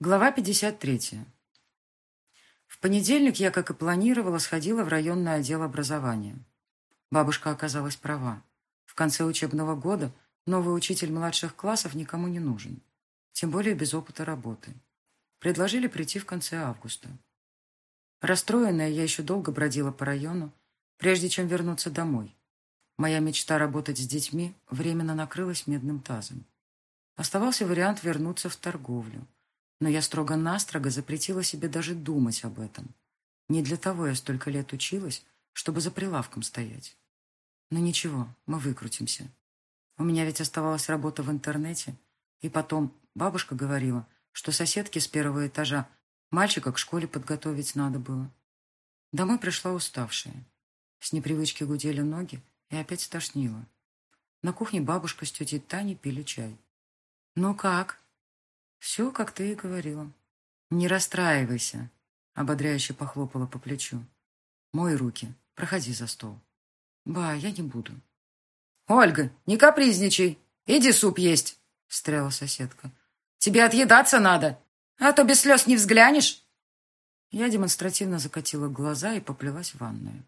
Глава 53. В понедельник я, как и планировала, сходила в районный отдел образования. Бабушка оказалась права. В конце учебного года новый учитель младших классов никому не нужен. Тем более без опыта работы. Предложили прийти в конце августа. Расстроенная, я еще долго бродила по району, прежде чем вернуться домой. Моя мечта работать с детьми временно накрылась медным тазом. Оставался вариант вернуться в торговлю но я строго-настрого запретила себе даже думать об этом. Не для того я столько лет училась, чтобы за прилавком стоять. Но ничего, мы выкрутимся. У меня ведь оставалась работа в интернете, и потом бабушка говорила, что соседке с первого этажа мальчика к школе подготовить надо было. Домой пришла уставшая. С непривычки гудели ноги и опять стошнило. На кухне бабушка с тетей Таней пили чай. «Ну как?» «Все, как ты и говорила». «Не расстраивайся», — ободряюще похлопала по плечу. «Мой руки. Проходи за стол». «Ба, я не буду». «Ольга, не капризничай. Иди суп есть», — встряла соседка. «Тебе отъедаться надо, а то без слез не взглянешь». Я демонстративно закатила глаза и поплелась в ванную.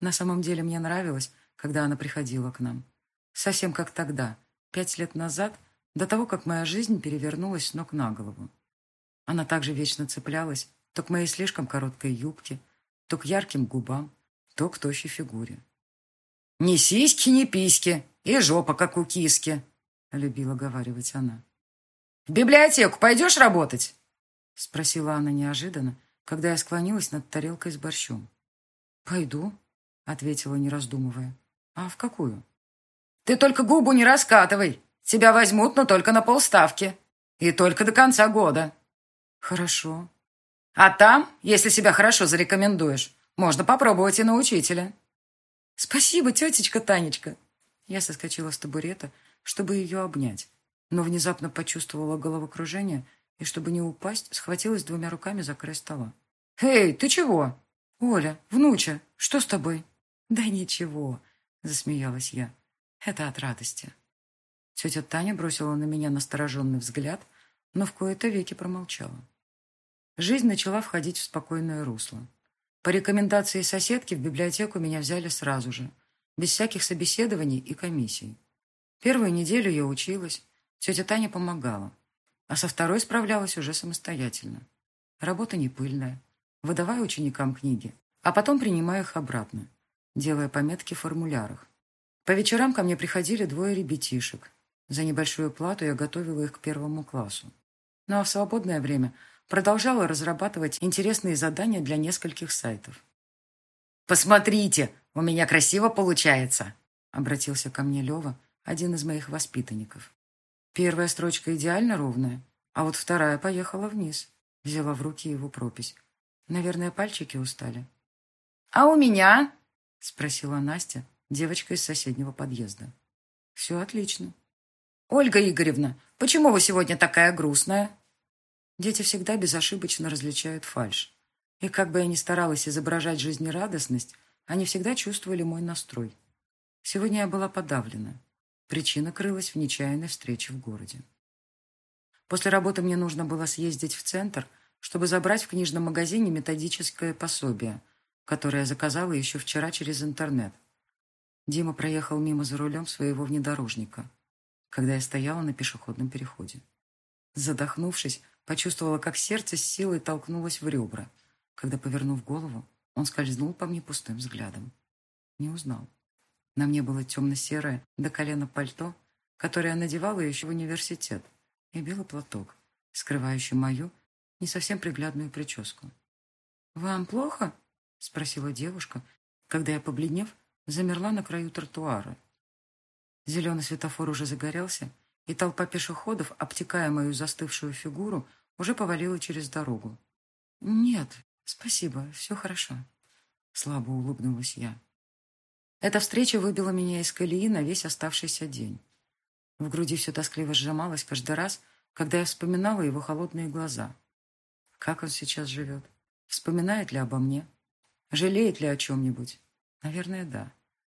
На самом деле мне нравилось, когда она приходила к нам. Совсем как тогда, пять лет назад, до того, как моя жизнь перевернулась с ног на голову. Она также вечно цеплялась то к моей слишком короткой юбке, то к ярким губам, то к тощей фигуре. «Ни сиськи, ни письки, и жопа, как у киски», — любила говаривать она. «В библиотеку пойдешь работать?» — спросила она неожиданно, когда я склонилась над тарелкой с борщом. «Пойду», — ответила, не раздумывая. «А в какую?» «Ты только губу не раскатывай!» Тебя возьмут, но только на полставки. И только до конца года. Хорошо. А там, если себя хорошо зарекомендуешь, можно попробовать и на учителя. Спасибо, тетечка Танечка. Я соскочила с табурета, чтобы ее обнять, но внезапно почувствовала головокружение и, чтобы не упасть, схватилась двумя руками за край стола. «Эй, ты чего?» «Оля, внуча, что с тобой?» «Да ничего», — засмеялась я. «Это от радости». Тетя Таня бросила на меня настороженный взгляд, но в кои-то веки промолчала. Жизнь начала входить в спокойное русло. По рекомендации соседки в библиотеку меня взяли сразу же, без всяких собеседований и комиссий. Первую неделю я училась, тетя Таня помогала, а со второй справлялась уже самостоятельно. Работа не пыльная. Выдавая ученикам книги, а потом принимая их обратно, делая пометки в формулярах. По вечерам ко мне приходили двое ребятишек, за небольшую плату я готовила их к первому классу. Ну а в свободное время продолжала разрабатывать интересные задания для нескольких сайтов. «Посмотрите, у меня красиво получается!» обратился ко мне Лева, один из моих воспитанников. Первая строчка идеально ровная, а вот вторая поехала вниз. Взяла в руки его пропись. Наверное, пальчики устали. «А у меня?» — спросила Настя, девочка из соседнего подъезда. «Все отлично», «Ольга Игоревна, почему вы сегодня такая грустная?» Дети всегда безошибочно различают фальшь. И как бы я ни старалась изображать жизнерадостность, они всегда чувствовали мой настрой. Сегодня я была подавлена. Причина крылась в нечаянной встрече в городе. После работы мне нужно было съездить в центр, чтобы забрать в книжном магазине методическое пособие, которое я заказала еще вчера через интернет. Дима проехал мимо за рулем своего внедорожника когда я стояла на пешеходном переходе. Задохнувшись, почувствовала, как сердце с силой толкнулось в ребра. Когда, повернув голову, он скользнул по мне пустым взглядом. Не узнал. На мне было темно-серое до колена пальто, которое я надевала еще в университет, и белый платок, скрывающий мою не совсем приглядную прическу. «Вам плохо?» — спросила девушка, когда я, побледнев, замерла на краю тротуара Зеленый светофор уже загорелся, и толпа пешеходов, обтекая мою застывшую фигуру, уже повалила через дорогу. «Нет, спасибо, все хорошо», — слабо улыбнулась я. Эта встреча выбила меня из колеи на весь оставшийся день. В груди все тоскливо сжималось каждый раз, когда я вспоминала его холодные глаза. Как он сейчас живет? Вспоминает ли обо мне? Жалеет ли о чем-нибудь? Наверное, да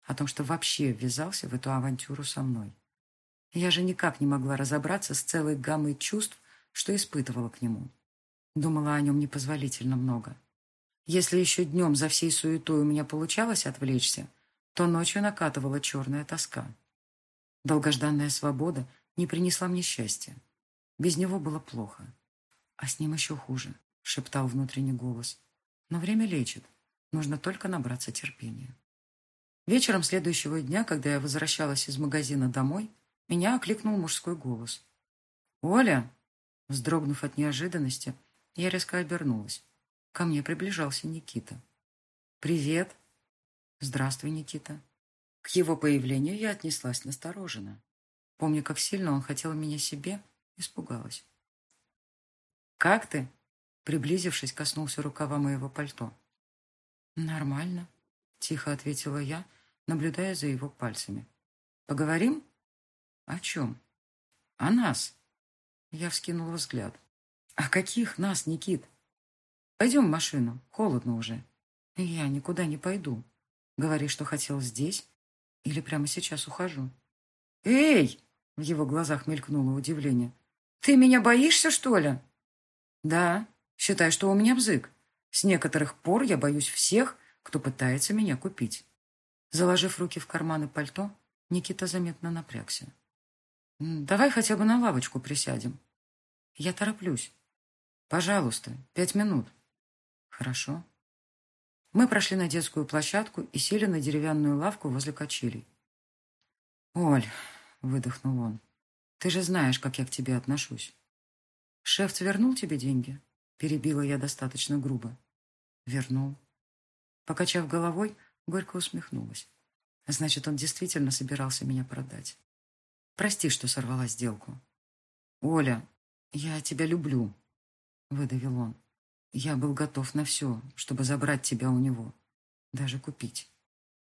о том, что вообще ввязался в эту авантюру со мной. Я же никак не могла разобраться с целой гаммой чувств, что испытывала к нему. Думала о нем непозволительно много. Если еще днем за всей суетой у меня получалось отвлечься, то ночью накатывала черная тоска. Долгожданная свобода не принесла мне счастья. Без него было плохо. А с ним еще хуже, шептал внутренний голос. Но время лечит. Нужно только набраться терпения. Вечером следующего дня, когда я возвращалась из магазина домой, меня окликнул мужской голос. «Оля!» Вздрогнув от неожиданности, я резко обернулась. Ко мне приближался Никита. «Привет!» «Здравствуй, Никита!» К его появлению я отнеслась настороженно. Помню, как сильно он хотел меня себе, испугалась. «Как ты?» Приблизившись, коснулся рукава моего пальто. «Нормально», — тихо ответила я, наблюдая за его пальцами. «Поговорим?» «О чем?» «О нас». Я вскинула взгляд. «О каких нас, Никит?» «Пойдем в машину, холодно уже». «Я никуда не пойду. Говори, что хотел здесь, или прямо сейчас ухожу». «Эй!» — в его глазах мелькнуло удивление. «Ты меня боишься, что ли?» «Да, считай, что у меня бзык. С некоторых пор я боюсь всех, кто пытается меня купить». Заложив руки в карманы пальто, Никита заметно напрягся. «Давай хотя бы на лавочку присядем». «Я тороплюсь. «Пожалуйста, пять минут». «Хорошо». Мы прошли на детскую площадку и сели на деревянную лавку возле качелей. «Оль», — выдохнул он, — «ты же знаешь, как я к тебе отношусь». «Шеф вернул тебе деньги?» — перебила я достаточно грубо. «Вернул». Покачав головой, горько усмехнулась. Значит, он действительно собирался меня продать. Прости, что сорвала сделку. «Оля, я тебя люблю», — выдавил он. «Я был готов на все, чтобы забрать тебя у него. Даже купить».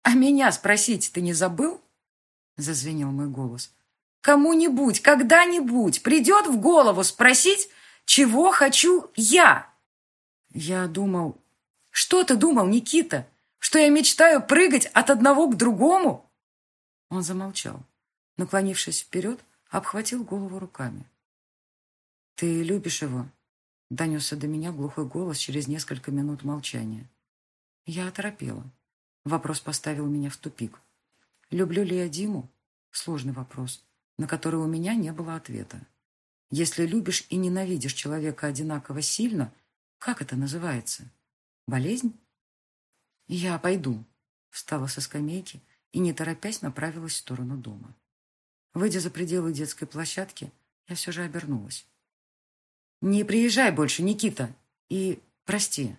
«А меня спросить ты не забыл?» — зазвенел мой голос. «Кому-нибудь, когда-нибудь придет в голову спросить, чего хочу я?» Я думал... «Что ты думал, Никита? Что я мечтаю прыгать от одного к другому?» Он замолчал, наклонившись вперед, обхватил голову руками. «Ты любишь его?» Донесся до меня глухой голос через несколько минут молчания. Я оторопела. Вопрос поставил меня в тупик. Люблю ли я Диму? Сложный вопрос, на который у меня не было ответа. Если любишь и ненавидишь человека одинаково сильно, как это называется? Болезнь? Я пойду. Встала со скамейки и, не торопясь, направилась в сторону дома. Выйдя за пределы детской площадки, я все же обернулась. «Не приезжай больше, Никита, и прости».